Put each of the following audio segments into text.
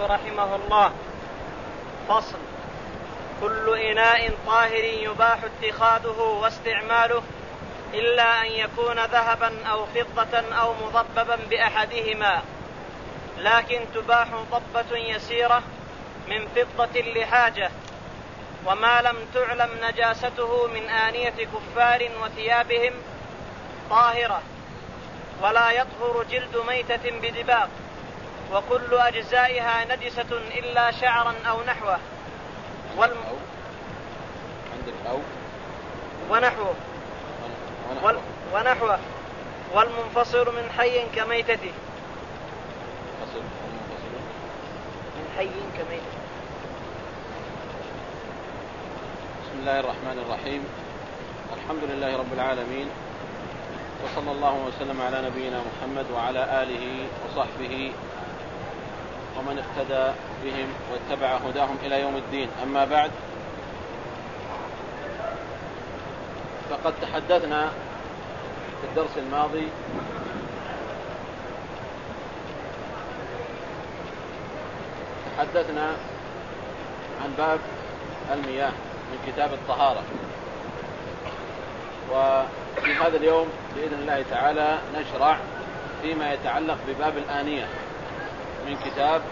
رحمه الله. فصل. كل إناء طاهر يباح اتخاذه واستعماله إلا أن يكون ذهبا أو فضة أو مضببا بأحدهما. لكن تباح ضبة يسيرة من فضة لحاجة وما لم تعلم نجاسته من آنية كفار وثيابهم طاهرة ولا يطهر جلد ميتة بدباق. وكل أجزائها نجسة إلا شعرا أو نحوه. والم... عندك أو. ونحوه. ونحوه, ونحوه. والمنفصل من حي كميتته. فصل ومنفصل من حي كميتته. بسم الله الرحمن الرحيم. الحمد لله رب العالمين. وصلى الله وسلم على نبينا محمد وعلى آله وصحبه ومن اهتدى بهم واتبع هداهم إلى يوم الدين. أما بعد فقد تحدثنا في الدرس الماضي تحدثنا عن باب المياه من كتاب الطهارة. وفي هذا اليوم بإذن الله تعالى نشرع فيما يتعلق بباب الآنية. من كتاب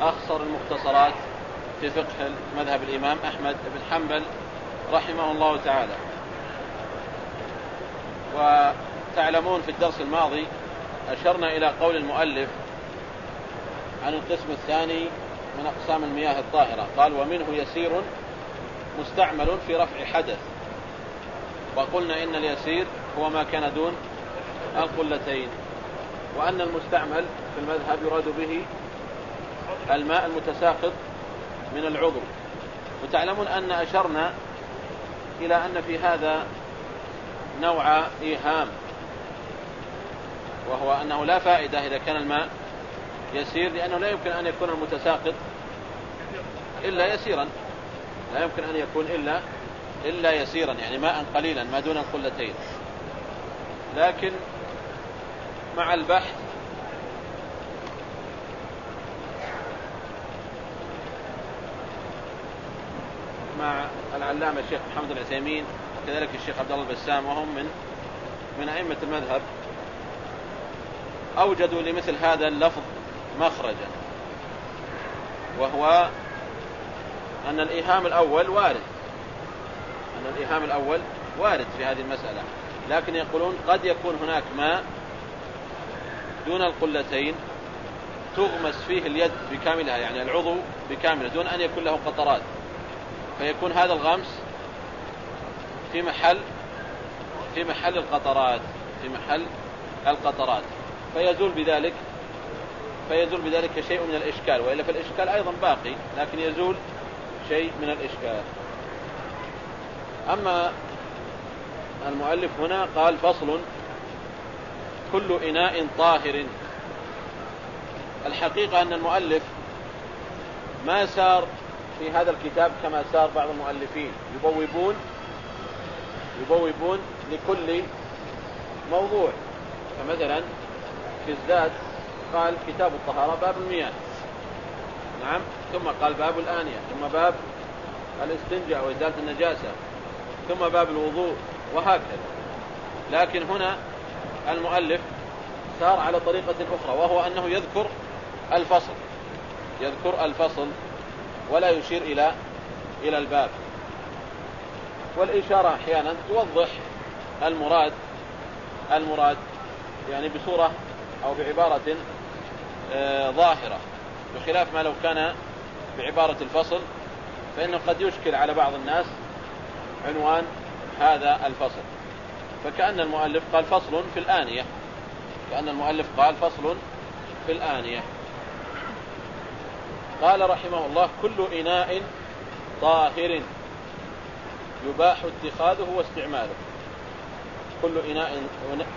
أخصر المختصرات في فقه مذهب الإمام أحمد بن حنبل رحمه الله تعالى. وتعلمون في الدرس الماضي أشرنا إلى قول المؤلف عن القسم الثاني من أقسام المياه الطاهرة. قال ومنه يسير مستعمل في رفع حدث. وقلنا إن اليسير هو ما كان دون القلتين. وأن المستعمل في المذهب يراد به الماء المتساقط من العضو. وتعلمون أن أشرنا إلى أن في هذا نوع إيهام وهو أنه لا فائدة إذا كان الماء يسير لأنه لا يمكن أن يكون المتساقط إلا يسيرا. لا يمكن أن يكون إلا إلا يسيرا يعني ماء قليلا ما دون القلتين. لكن مع البحث. مع العلامة الشيخ محمد العثيمين وكذلك الشيخ عبد الله البسام وهم من من أئمة المذهب. أوجدوا لمثل هذا اللفظ مخرجا وهو أن الإيهام الأول وارد. أن الإيهام الأول وارد في هذه المسألة. لكن يقولون قد يكون هناك ماء دون القلتين تغمس فيه اليد بكاملها يعني العضو بكامله دون أن يكون له قطرات. فيكون هذا الغمس في محل في محل القطرات في محل القطرات. فيزول بذلك فيزول بذلك شيء من الإشكال وإلا فالإشكال أيضا باقي لكن يزول شيء من الإشكال. أما المؤلف هنا قال فصل كل إناء طاهر. الحقيقة أن المؤلف ما سار في هذا الكتاب كما سار بعض المؤلفين. يبوبون يبوبون لكل موضوع. فمثلا في الزاد قال كتاب الطهارة باب المياه. نعم ثم قال باب الآنية ثم باب الاستنجاء وإزالة النجاسة ثم باب الوضوء وهكذا. لكن هنا المؤلف سار على طريقة أخرى وهو أنه يذكر الفصل يذكر الفصل ولا يشير إلى إلى الباب. والإشارة أحيانا توضح المراد المراد يعني بصورة أو بعبارة آه، ظاهرة. بخلاف ما لو كان بعبارة الفصل فإنه قد يشكل على بعض الناس عنوان هذا الفصل. فكأن المؤلف قال فصل في الآنية. كأن المؤلف قال فصل في الآنية. قال رحمه الله كل إناء طاهر يباح اتخاذه واستعماله. كل إناء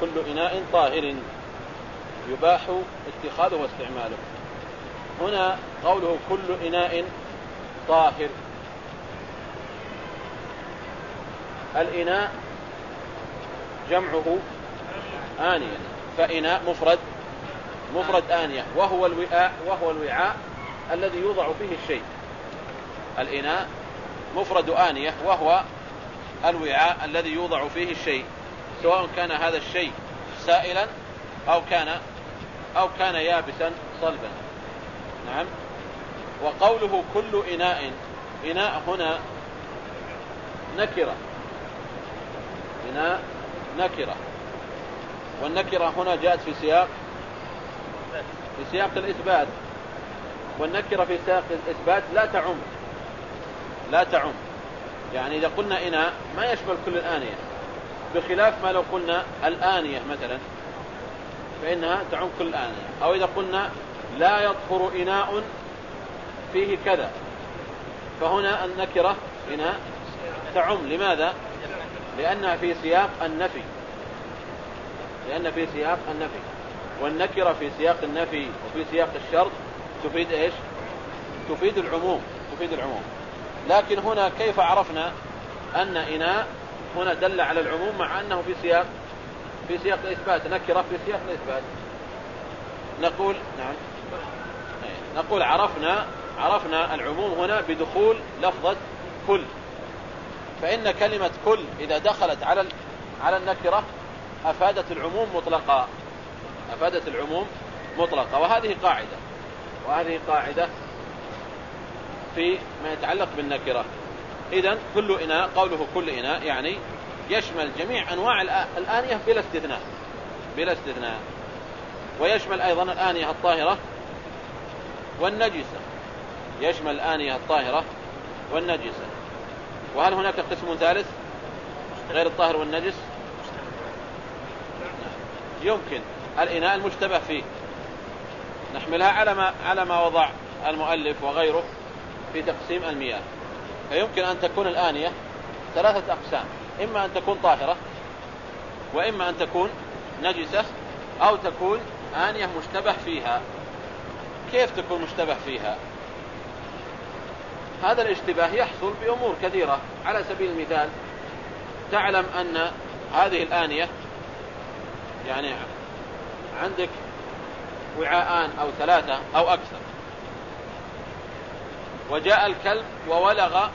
كل إناء طاهر يباح اتخاذه واستعماله. هنا قوله كل إناء طاهر. الإناء جمعه آنية. فإناء مفرد مفرد آنية. وهو الوعاء وهو الوعاء الذي يوضع فيه الشيء. الإناء مفرد آنية وهو الوعاء الذي يوضع فيه الشيء. سواء كان هذا الشيء سائلا أو كان أو كان يابسا صلبا. نعم. وقوله كل إناء إناء هنا نكرة. إناء نكرة. والنكرة هنا جاءت في سياق في سياق الإثبات. والنكرة في سياق الإثبات لا تعم لا تعم. يعني إذا قلنا إناء ما يشمل كل الآنية. بخلاف ما لو قلنا الآنية مثلا فإنها تعم كل الآنية أو إذا قلنا لا يطهر إناء فيه كذا فهنا النكرة إناء تعم. لماذا؟ لأنها في سياق النفي. لأن في سياق النفي. والنكرة في سياق النفي وفي سياق الشرط تفيد إيش؟ تفيد العموم تفيد العموم. لكن هنا كيف عرفنا أن إناء هنا دل على العموم مع أنه في سياق في سياق الإثبات نكرة في سياق الإثبات؟ نقول نعم. نقول عرفنا عرفنا العموم هنا بدخول لفظة كل. فإن كلمة كل إذا دخلت على على النكرة أفادت العموم مطلقا. أفادت العموم مطلقا. وهذه قاعدة. وهذه قاعدة في ما يتعلق بالنكرة. إذا كل إناء قوله كل إناء يعني يشمل جميع أنواع الآنية بلا استثناء. بلا استثناء. ويشمل أيضا الآنية الطاهرة والنجسة. يشمل الآنية الطاهرة والنجسة. وهل هناك قسم ثالث غير الطاهر والنجس؟ يمكن. الإناء المشتبه فيه. نحملها على ما على ما وضع المؤلف وغيره في تقسيم المياه. فيمكن أن تكون الآنية ثلاثة أقسام. إما أن تكون طاهرة وإما أن تكون نجسة أو تكون آنية مشتبه فيها. كيف تكون مشتبه فيها؟ هذا الاشتباه يحصل بأمور كثيرة. على سبيل المثال تعلم أن هذه الآنية يعني عندك وعاءان أو ثلاثة أو أكثر. وجاء الكلب وولغ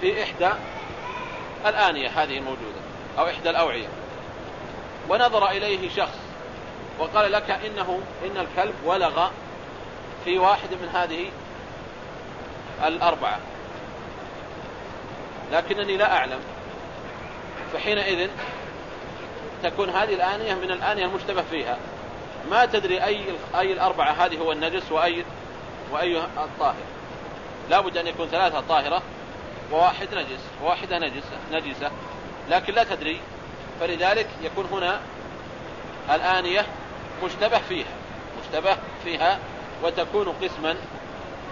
في إحدى الآنية هذه الموجودة أو إحدى الأوعية. ونظر إليه شخص وقال لك إنه إن الكلب ولغ في واحد من هذه الأربعة. لكنني لا أعلم. فحينئذ تكون هذه الآنية من الآنية المشتبه فيها. ما تدري أي أي الأربعة هذه هو النجس وأي وأي الطاهر. لابد أن يكون ثلاثة طاهرة وواحد نجس وواحدة نجسة نجسة. لكن لا تدري. فلذلك يكون هنا الآنية مشتبه فيها مشتبه فيها وتكون قسما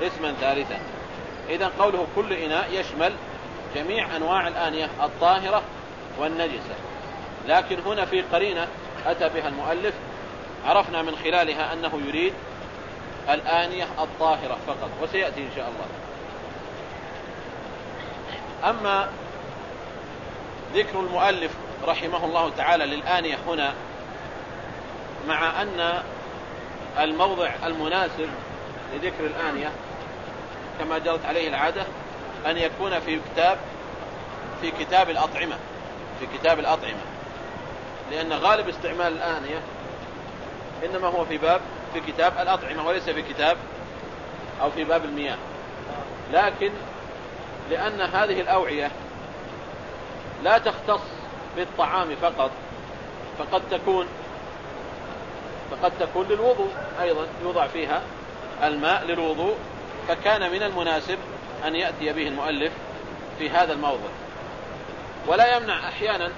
قسما ثالثا. إذا قوله كل إناء يشمل جميع أنواع الآنية الطاهرة والنجسة. لكن هنا في قرينة أتى بها المؤلف عرفنا من خلالها أنه يريد الآنية الطاهرة فقط وسيأتي إن شاء الله. أما ذكر المؤلف رحمه الله تعالى للآنية هنا مع أن الموضع المناسب لذكر الآنية كما جرت عليه العادة أن يكون في كتاب في كتاب الأطعمة في كتاب الأطعمة. لأن غالب استعمال الآنية إنما هو في باب في كتاب الأطعمة وليس في كتاب أو في باب المياه. لكن لأن هذه الأوعية لا تختص بالطعام فقط فقد تكون فقد تكون للوضوء أيضا يوضع فيها الماء للوضوء فكان من المناسب أن يأتي به المؤلف في هذا الموضع. ولا يمنع أحيانا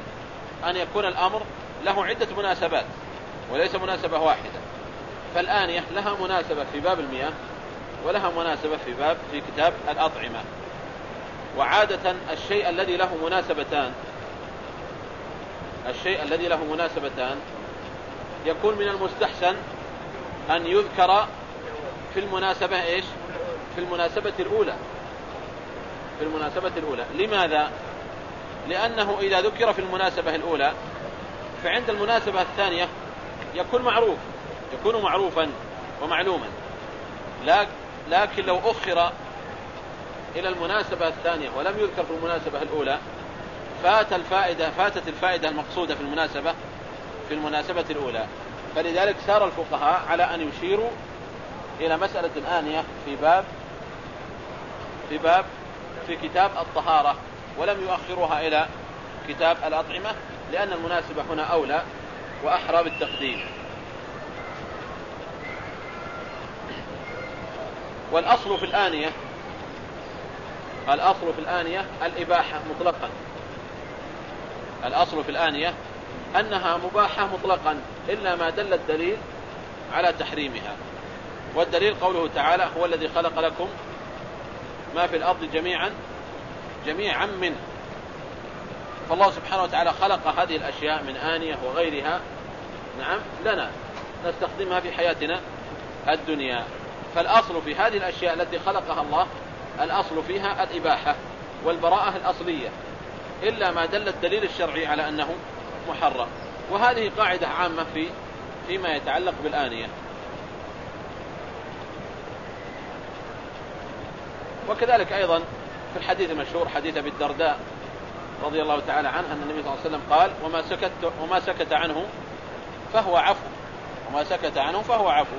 أن يكون الأمر له عدة مناسبات وليس مناسبة واحدة. فالآنية لها مناسبة في باب المياه ولها مناسبة في باب في كتاب الأطعمة. وعادة الشيء الذي له مناسبتان الشيء الذي له مناسبتان يكون من المستحسن أن يذكر في المناسبة إيش؟ في المناسبة الأولى. في المناسبة الأولى. لماذا؟ لأنه إذا ذكر في المناسبة الأولى فعند المناسبة الثانية يكون معروف. يكون معروفا ومعلوما. لكن لو أخر إلى المناسبة الثانية ولم يذكر في المناسبة الأولى فات الفائدة فاتت الفائدة المقصودة في المناسبة في المناسبة الأولى. فلذلك سار الفقهاء على أن يشيروا إلى مسألة آنية في باب في باب في كتاب الطهارة ولم يؤخروها إلى كتاب الأطعمة لأن المناسبة هنا أولى وأحرى بالتقديم. والأصل في الآنية الأصل في الآنية الإباحة مطلقا. الأصل في الآنية أنها مباحة مطلقا إلا ما دل الدليل على تحريمها. والدليل قوله تعالى هو الذي خلق لكم ما في الأرض جميعا جميعا منه. فالله سبحانه وتعالى خلق هذه الأشياء من آنية وغيرها. نعم لنا نستخدمها في حياتنا الدنيا. فالأصل في هذه الأشياء التي خلقها الله الأصل فيها الإباحة والبراءة الأصلية. إلا ما دل الدليل الشرعي على أنه محرم. وهذه قاعدة عامة في فيما يتعلق بالآنية. وكذلك أيضا في الحديث المشهور حديث أبي الدرداء رضي الله تعالى عنه أن النبي صلى الله عليه وسلم قال وما سكت, وما سكت عنه فهو عفو. وما سكت عنه فهو عفو.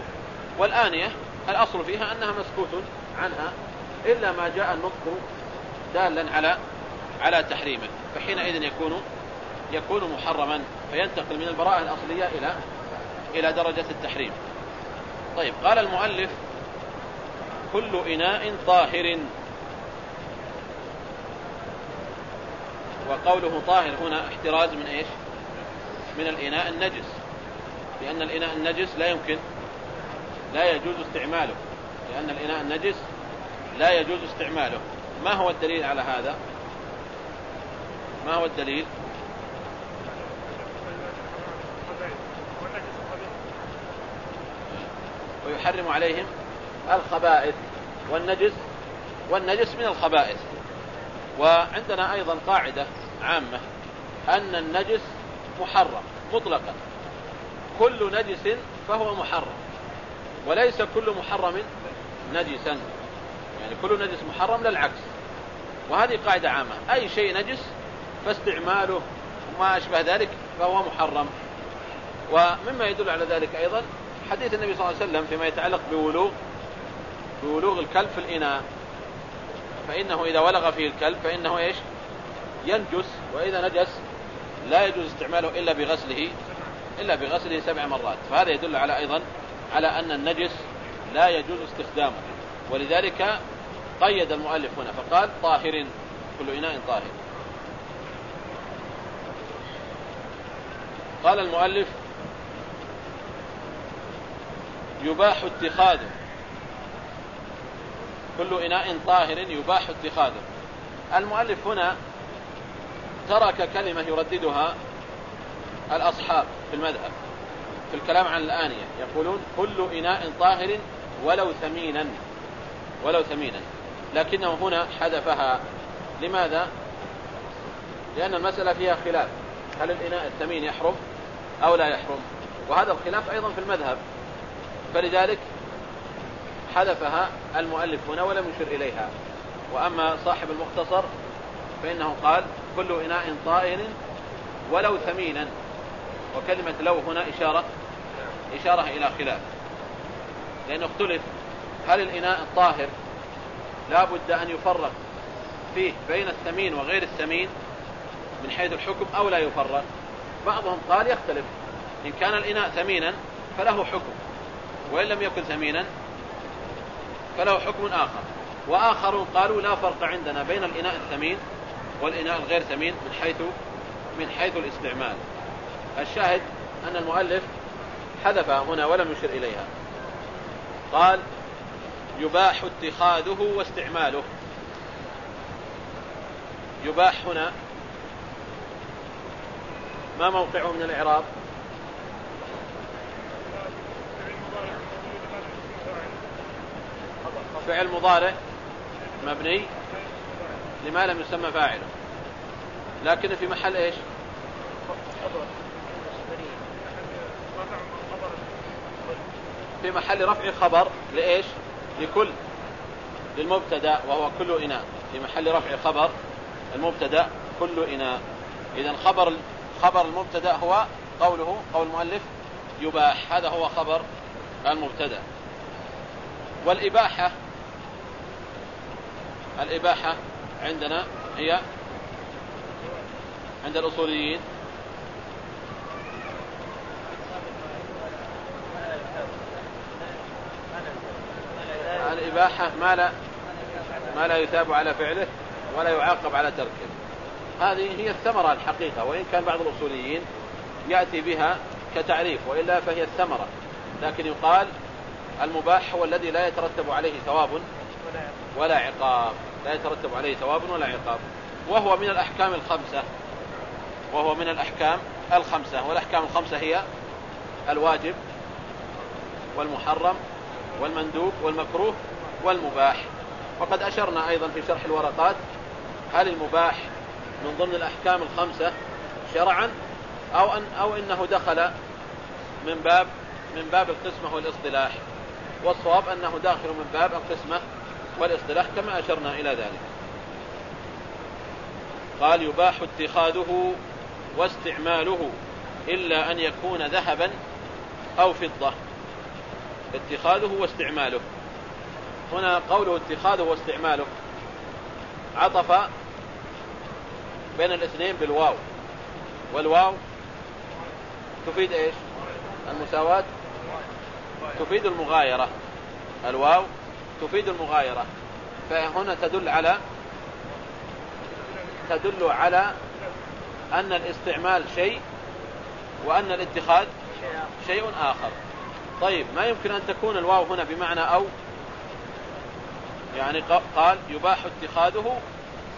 والآنية الأصل فيها أنها مسكوت عنها إلا ما جاء النطق دالا على على تحريمه. فحينئذ يكون يكون محرما فينتقل من البراءة الأصلية إلى إلى درجة التحريم. طيب قال المؤلف كل إناء طاهر. وقوله طاهر هنا احتراز من إيش؟ من الإناء النجس. لأن الإناء النجس لا يمكن لا يجوز استعماله. لأن الإناء النجس لا يجوز استعماله. ما هو الدليل على هذا؟ ما هو الدليل؟ ويحرم عليهم الخبائث والنجس والنجس من الخبائث. وعندنا أيضا قاعدة عامة أن النجس محرم مطلقا. كل نجس فهو محرم وليس كل محرم نجسا. يعني كل نجس محرم للعكس. وهذه قاعدة عامة. أي شيء نجس فاستعماله وما أشبه ذلك فهو محرم. ومما يدل على ذلك أيضا حديث النبي صلى الله عليه وسلم فيما يتعلق بولوغ بولوغ الكلب في الإناء. فإنه إذا ولغ فيه الكلب فإنه إيش؟ ينجس وإذا نجس لا يجوز استعماله إلا بغسله إلا بغسله سبع مرات. فهذا يدل على أيضا على أن النجس لا يجوز استخدامه. ولذلك قيد المؤلف هنا فقال طاهر كل إناء طاهر. قال المؤلف يباح اتخاذه. كل إناء طاهر يباح اتخاذه. المؤلف هنا ترك كلمة يرددها الأصحاب في المذهب في الكلام عن الآنية. يقولون كل إناء طاهر ولو ثمينا ولو ثمينا. لكنه هنا حذفها. لماذا؟ لأن المسألة فيها خلاف. هل الإناء الثمين يحرم أو لا يحرم؟ وهذا الخلاف أيضا في المذهب. فلذلك حذفها المؤلف هنا ولم يشر إليها. وأما صاحب المختصر فإنه قال كل إناء طائر ولو ثمينا. وكلمة لو هنا إشارة إشارة إلى خلاف. لأنه اختلف هل الإناء الطاهر لا بد أن يفرق فيه بين الثمين وغير الثمين من حيث الحكم أو لا يفرق. بعضهم قال يختلف. إن كان الإناء ثمينا فله حكم. وإن لم يكن ثمينا فله حكم آخر. وآخرون قالوا لا فرق عندنا بين الإناء الثمين والإناء الغير ثمين من حيث من حيث الاستعمال. الشاهد أن المؤلف حذف هنا ولم يشر إليها. قال يباح اتخاذه واستعماله. يباح هنا ما موقعه من الإعراب؟ فعل مضارع مبني لما لم يسمى فاعله. لكن في محل إيش؟ في محل رفع خبر لإيش؟ لكل للمبتدأ وهو كل إناء. في محل رفع خبر المبتدأ كل إناء. إذا خبر خبر المبتدأ هو قوله قول المؤلف يباح. هذا هو خبر المبتدأ. والإباحة الإباحة عندنا هي عند الأصوليين. الإباحة ما لا ما لا يثاب على فعله ولا يعاقب على تركه. هذه هي الثمرة الحقيقة وإن كان بعض الأصوليين يأتي بها كتعريف وإلا فهي الثمرة. لكن يقال المباح هو الذي لا يترتب عليه ثواب ولا عقاب. لا يترتب عليه ثواب ولا عقاب. وهو من الأحكام الخمسة. وهو من الأحكام الخمسة. والأحكام الخمسة هي الواجب والمحرم والمندوب والمكروه والمباح. وقد أشرنا أيضا في شرح الورقات هل المباح من ضمن الأحكام الخمسة شرعا أو, أن أو إنه دخل من باب من باب القسمة والإصطلاح. والصواب أنه داخل من باب القسمة والاصطلاح كما أشرنا إلى ذلك. قال يباح اتخاذه واستعماله إلا أن يكون ذهبا أو فضة. اتخاذه واستعماله. هنا قوله اتخاذه واستعماله عطف بين الاثنين بالواو. والواو تفيد إيش؟ المساواة. تفيد المغايرة. الواو تفيد المغايرة. فهنا تدل على تدل على أن الاستعمال شيء وأن الاتخاذ شيء آخر. طيب ما يمكن أن تكون الواو هنا بمعنى أو؟ يعني قال يباح اتخاذه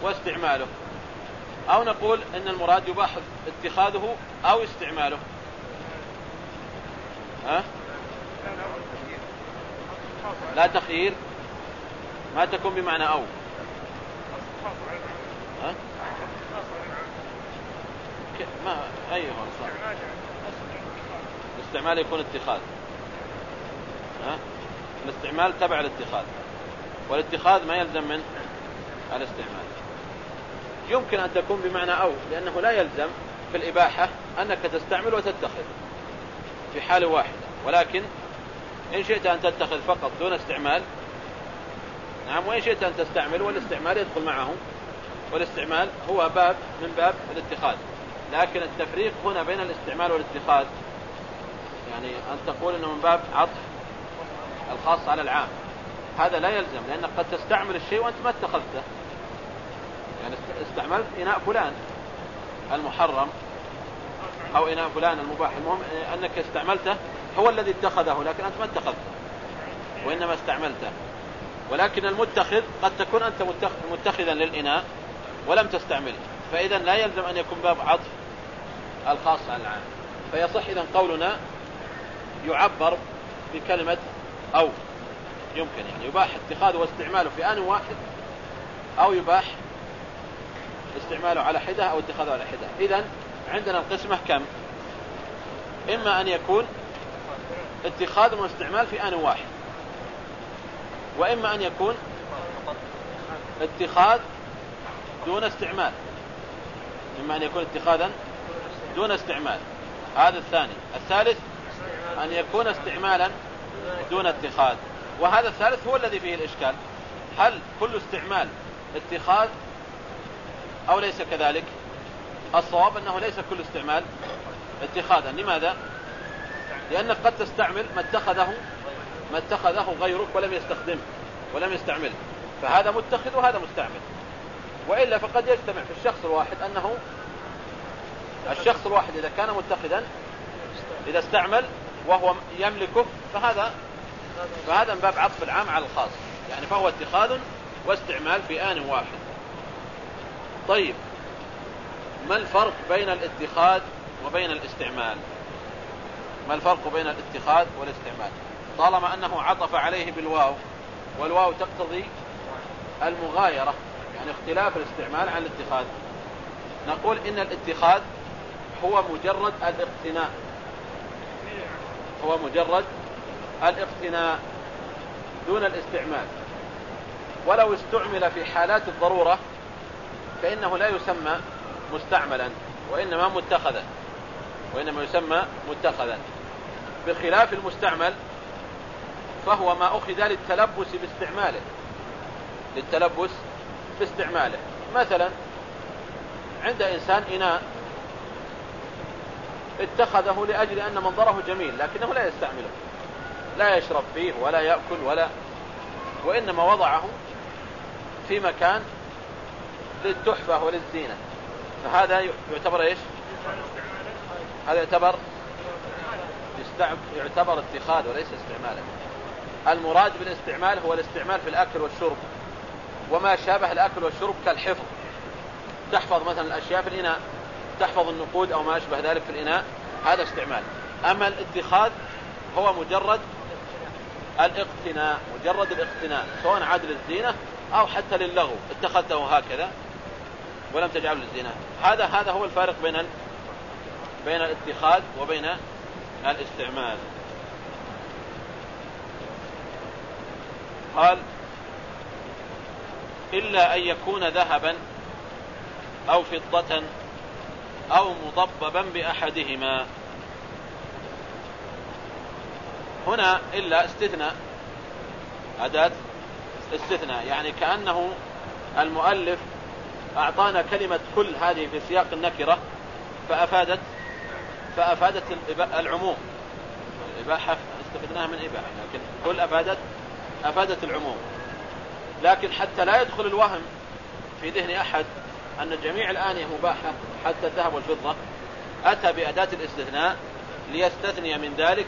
واستعماله. أو نقول أن المراد يباح اتخاذه أو استعماله. ها؟ لا تخيير. ما تكون بمعنى أو. ها؟ ما أيها الاستعمال يكون اتخاذ. ها؟ الاستعمال تبع الاتخاذ. والاتخاذ ما يلزم من؟ الاستعمال. يمكن أن تكون بمعنى أو لأنه لا يلزم في الإباحة أنك تستعمل وتتخذ في حال واحدة ولكن إن شئت أن تتخذ فقط دون استعمال نعم وإن شئت أن تستعمل والاستعمال يدخل معه والاستعمال هو باب من باب الاتخاذ. لكن التفريق هنا بين الاستعمال والاتخاذ يعني أن تقول أنه من باب عطف الخاص على العام. هذا لا يلزم لأنك قد تستعمل الشيء وأنت ما اتخذته. يعني استعملت إناء فلان المحرم أو إناء فلان المباح. المهم أنك استعملته هو الذي اتخذه لكن أنت ما اتخذته وإنما استعملته. ولكن المتخذ قد تكون أنت متخذا للإناء ولم تستعمله. فإذا لا يلزم أن يكون باب عطف الخاص على العام. فيصح إذا قولنا يعبر بكلمة أو. يمكن يعني يباح اتخاذه واستعماله في آن واحد أو يباح استعماله على حدة أو اتخاذه على حدة. إذا عندنا القسمة كم؟ إما أن يكون اتخاذ واستعمال في آن واحد. وإما أن يكون اتخاذ دون استعمال. إما أن يكون اتخاذا دون استعمال. هذا الثاني. الثالث أن يكون استعمالا دون اتخاذ. وهذا الثالث هو الذي فيه الإشكال. هل كل استعمال اتخاذ أو ليس كذلك؟ الصواب أنه ليس كل استعمال اتخاذا. لماذا؟ لأنك قد تستعمل ما اتخذه ما اتخذه غيرك ولم يستخدمه ولم يستعمله. فهذا متخذ وهذا مستعمل. وإلا فقد يجتمع في الشخص الواحد أنه الشخص الواحد إذا كان متخذا إذا استعمل وهو يملكه فهذا فهذا من باب عطف العام على الخاص. يعني فهو اتخاذ واستعمال في آن واحد. طيب ما الفرق بين الاتخاذ وبين الاستعمال؟ ما الفرق بين الاتخاذ والاستعمال؟ طالما أنه عطف عليه بالواو والواو تقتضي المغايرة يعني اختلاف الاستعمال عن الاتخاذ. نقول إن الاتخاذ هو مجرد الاقتناء. هو مجرد الاقتناء دون الاستعمال. ولو استعمل في حالات الضرورة فإنه لا يسمى مستعملا وإنما متخذا وإنما يسمى متخذا. بخلاف المستعمل فهو ما أخذ للتلبس باستعماله. للتلبس باستعماله. مثلا عند إنسان إناء اتخذه لأجل أن منظره جميل لكنه لا يستعمله. لا يشرب فيه ولا يأكل ولا وإنما وضعه في مكان للتحفة وللزينة. فهذا يعتبر إيش؟ هذا يعتبر يعتبر اتخاذ وليس استعمالا المراد بالاستعمال هو الاستعمال في الأكل والشرب. وما شابه الأكل والشرب كالحفظ. تحفظ مثلا الأشياء في الإناء تحفظ النقود أو ما أشبه ذلك في الإناء هذا استعمال. أما الاتخاذ هو مجرد الاقتناء مجرد الاقتناء سواء عاد للزينة أو حتى للغو. اتخذته هكذا ولم تجعله للزينة. هذا هذا هو الفارق بين بين الاتخاذ وبين الاستعمال. قال إلا أن يكون ذهبا أو فضة أو مضببا بأحدهما. هنا إلا استثناء أداة استثناء يعني كأنه المؤلف أعطانا كلمة كل هذه في سياق النكرة فأفادت فأفادت العموم. الإباحة استفدناها من إباحة لكن كل أفادت أفادت العموم. لكن حتى لا يدخل الوهم في ذهن أحد أن جميع الآنية مباحة حتى الذهب والفضة. أتى بأداة الاستثناء ليستثني من ذلك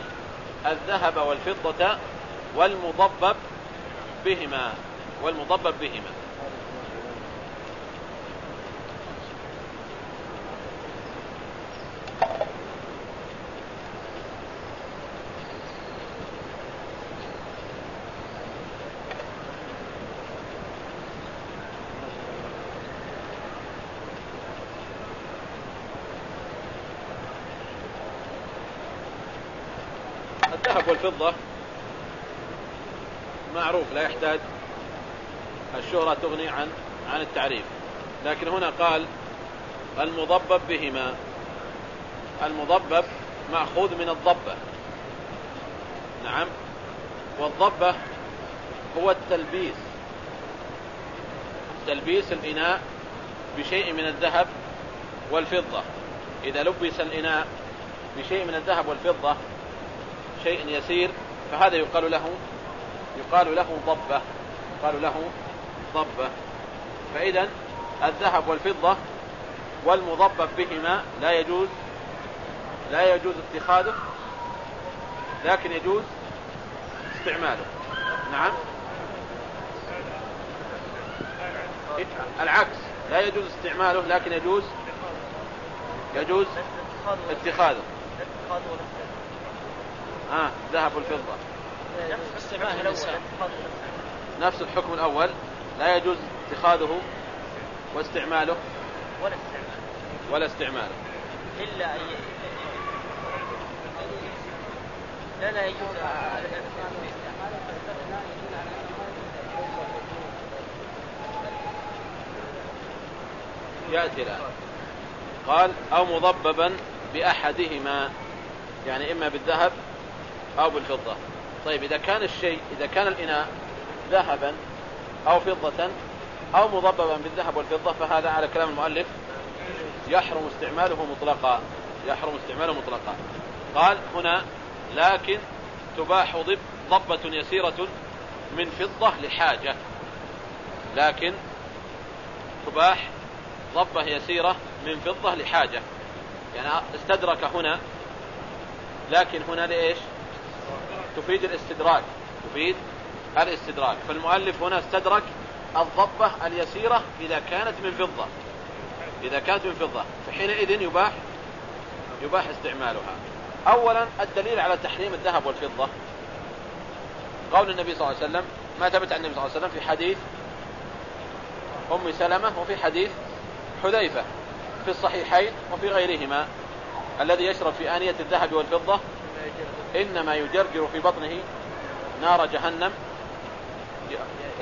الذهب والفضة والمضبب بهما والمضبب بهما الذهب والفضة معروف لا يحتاج الشهرة تغني عن عن التعريف. لكن هنا قال المضبب بهما. المضبب مأخوذ من الضبة. نعم. والضبة هو التلبيس. تلبيس الإناء بشيء من الذهب والفضة. إذا لبس الإناء بشيء من الذهب والفضة شيء يسير فهذا يقال له يقال له ضبة. يقال له ضبة. فإذا الذهب والفضة والمضبب بهما لا يجوز لا يجوز اتخاذه لكن يجوز استعماله. نعم. العكس لا يجوز استعماله لكن يجوز يجوز اتخاذه. آه ذهب والفضة. نفس الحكم الأول. لا يجوز اتخاذه واستعماله. ولا استعماله. ولا استعماله إلا أن لا لا يجوز. يأتي الآن. قال أو مضببا بأحدهما يعني إما بالذهب أو بالفضة. طيب إذا كان الشيء إذا كان الإناء ذهبا أو فضة أو مضببا بالذهب والفضة فهذا على كلام المؤلف يحرم استعماله مطلقا يحرم استعماله مطلقا. قال هنا لكن تباح ضب ضبة يسيرة من فضة لحاجة. لكن تباح ضبة يسيرة من فضة لحاجة. يعني استدرك هنا لكن هنا لإيش؟ تفيد الاستدراك. تفيد الاستدراك. فالمؤلف هنا استدرك الضبة اليسيرة إذا كانت من فضة. إذا كانت من فضة. فحينئذ يباح يباح استعمالها. أولا الدليل على تحريم الذهب والفضة. قول النبي صلى الله عليه وسلم ما ثبت عن النبي صلى الله عليه وسلم في حديث أم سلمة وفي حديث حذيفة في الصحيحين وفي غيرهما الذي يشرب في آنية الذهب والفضة إنما يجرجر في بطنه نار جهنم.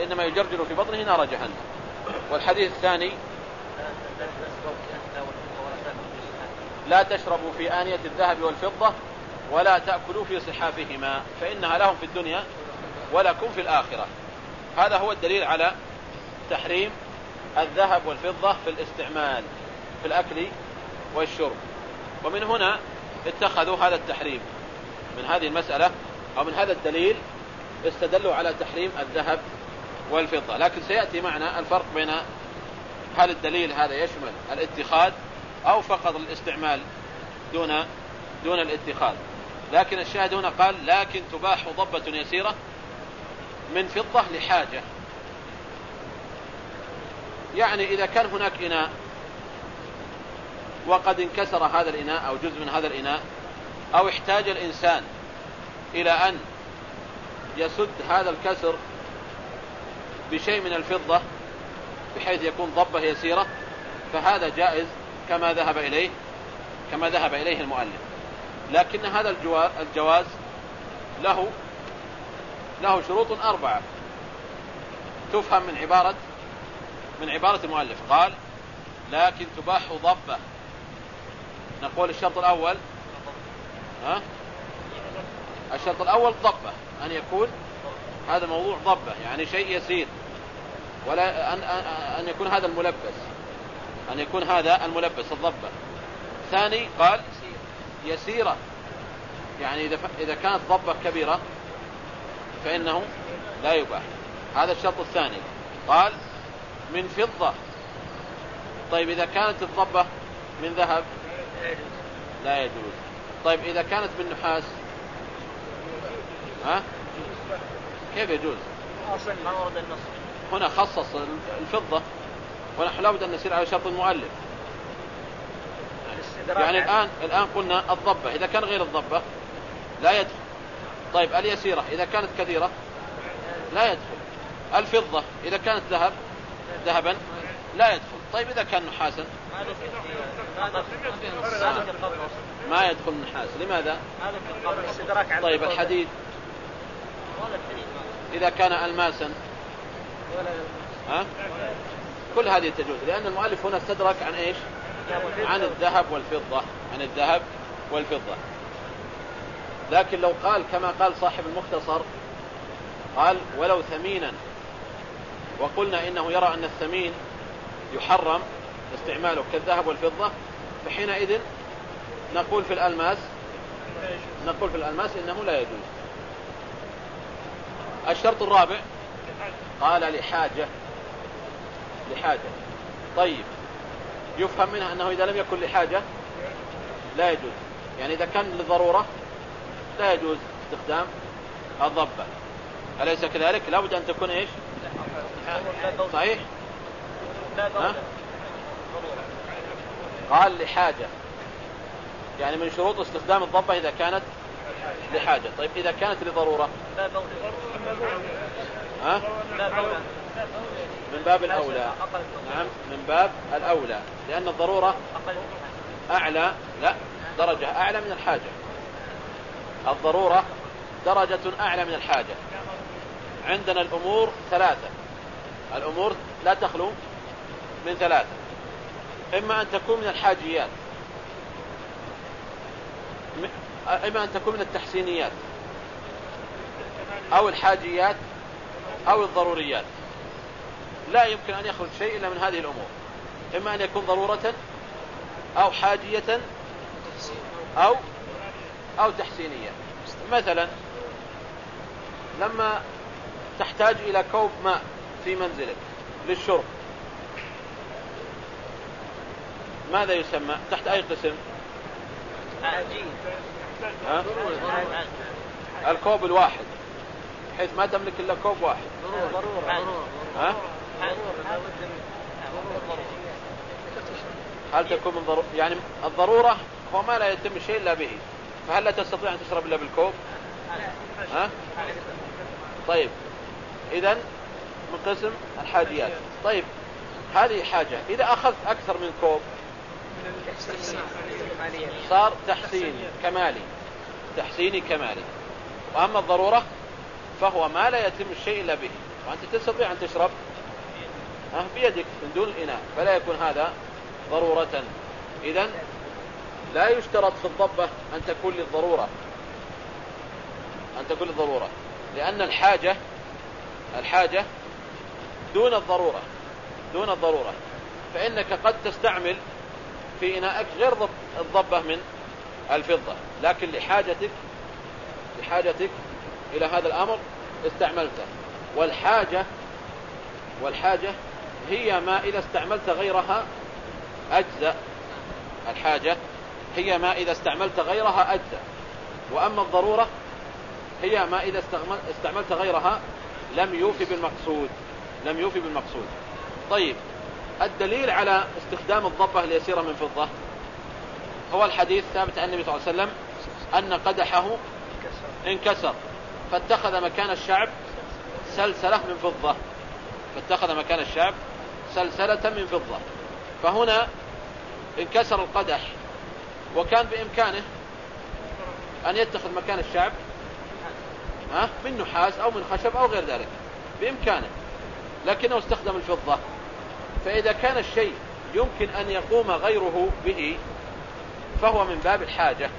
إنما يجرجر في بطنه نار جهنم. والحديث الثاني لا تشربوا في آنية الذهب والفضة ولا تأكلوا في صحافهما فإنها لهم في الدنيا ولكم في الآخرة. هذا هو الدليل على تحريم الذهب والفضة في الاستعمال في الأكل والشرب. ومن هنا اتخذوا هذا التحريم. من هذه المسألة أو من هذا الدليل استدلوا على تحريم الذهب والفضة. لكن سيأتي معنا الفرق بين هل الدليل هذا يشمل الاتخاذ أو فقط الاستعمال دون دون الاتخاذ. لكن الشاهد هنا قال لكن تباح ضبة يسيرة من فضة لحاجة. يعني إذا كان هناك إناء وقد انكسر هذا الإناء أو جزء من هذا الإناء أو احتاج الإنسان إلى أن يسد هذا الكسر بشيء من الفضة بحيث يكون ضبة يسيرة فهذا جائز كما ذهب إليه كما ذهب إليه المؤلف. لكن هذا الجواز له له شروط أربعة. تفهم من عبارة من عبارة المؤلف. قال لكن تباح ضبة. نقول الشرط الأول ها؟ الشرط الأول ضبة أن يكون هذا موضوع ضبة يعني شيء يسير. ولا أن, أن يكون هذا الملبس أن يكون هذا الملبس الضبة. ثاني قال يسيرة. يعني إذا, إذا كانت ضبة كبيرة فإنه لا يباح. هذا الشرط الثاني. قال من فضة. طيب إذا كانت الضبة من ذهب لا يجوز. طيب إذا كانت من نحاس ها؟ كيف يجوز؟ ما ورد النص هنا خصص الفضة ونحن لابد أن نسير على شرط المؤلف. يعني الآن الآن قلنا الضبة إذا كان غير الضبة لا يدخل. طيب اليسيرة إذا كانت كثيرة لا يدخل. الفضة إذا كانت ذهب ذهبا لا يدخل. طيب إذا كان نحاسا؟ ما يدخل النحاس. لماذا؟ طيب الحديد. إذا كان ألماسا. ها؟ كل هذه تجوز لأن المؤلف هنا استدرك عن إيش؟ عن الذهب والفضة عن الذهب والفضة. لكن لو قال كما قال صاحب المختصر قال ولو ثمينا. وقلنا إنه يرى أن الثمين يحرم. استعماله كالذهب والفضة فحينئذ نقول في الألماس نقول في الألماس إنه لا يجوز. الشرط الرابع قال لحاجة لحاجة. طيب يفهم منها أنه إذا لم يكن لحاجة لا يجوز. يعني إذا كان للضرورة لا يجوز استخدام الضبة. أليس كذلك؟ لابد أن تكون إيش؟ صحيح؟ ها؟ قال لحاجة. يعني من شروط استخدام الضبة إذا كانت لحاجة. طيب إذا كانت لضرورة. ها؟ من باب الأولى. نعم من باب الأولى. لأن الضرورة أعلى لا درجة أعلى من الحاجة. الضرورة درجة أعلى من الحاجة. عندنا الأمور ثلاثة. الأمور لا تخلو من ثلاثة. إما أن تكون من الحاجيات. إما أن تكون من التحسينيات. أو الحاجيات أو الضروريات. لا يمكن أن يخرج شيء إلا من هذه الأمور. إما أن يكون ضرورة أو حاجية أو أو تحسينية. مثلا لما تحتاج إلى كوب ماء في منزلك للشرب ماذا يسمى؟ تحت أي قسم؟ ها؟ الكوب الواحد. بحيث ما تملك إلا كوب واحد. ها؟ هل تكون من ضرورة يعني الضرورة هو ما لا يتم شيء إلا به. فهل لا تستطيع أن تشرب إلا بالكوب؟ ها؟ طيب. إذا من قسم الحاجيات طيب. هذه حاجة. إذا أخذت أكثر من كوب صار تحسين كمالي. تحسين كماله وأما الضرورة فهو ما لا يتم الشيء إلا به. وأنت تستطيع أن تشرب. بيدك من دون الإناء فلا يكون هذا ضرورة. إذا لا يشترط في الضبة أن تكون للضرورة. أن تكون للضرورة. لأن الحاجة الحاجة دون الضرورة. دون الضرورة. فإنك قد تستعمل في إنائك غير الضبة من الفضة. لكن لحاجتك لحاجتك إلى هذا الأمر استعملته. والحاجة والحاجة هي ما إذا استعملت غيرها أجزأ. الحاجة هي ما إذا استعملت غيرها أجزأ. وأما الضرورة هي ما إذا استعملت غيرها لم يوفي بالمقصود. لم يوفي بالمقصود. طيب. الدليل على استخدام الضبة اليسيرة من فضة هو الحديث ثابت عن النبي صلى الله عليه وسلم أن قدحه انكسر فاتخذ مكان الشعب سلسلة من فضة فاتخذ مكان الشعب سلسلة من فضة فهنا انكسر القدح وكان بإمكانه أن يتخذ مكان الشعب من نحاس أو من خشب أو غير ذلك بإمكانه لكنه استخدم الفضة. فإذا كان الشيء يمكن أن يقوم غيره به فهو من باب الحاجة.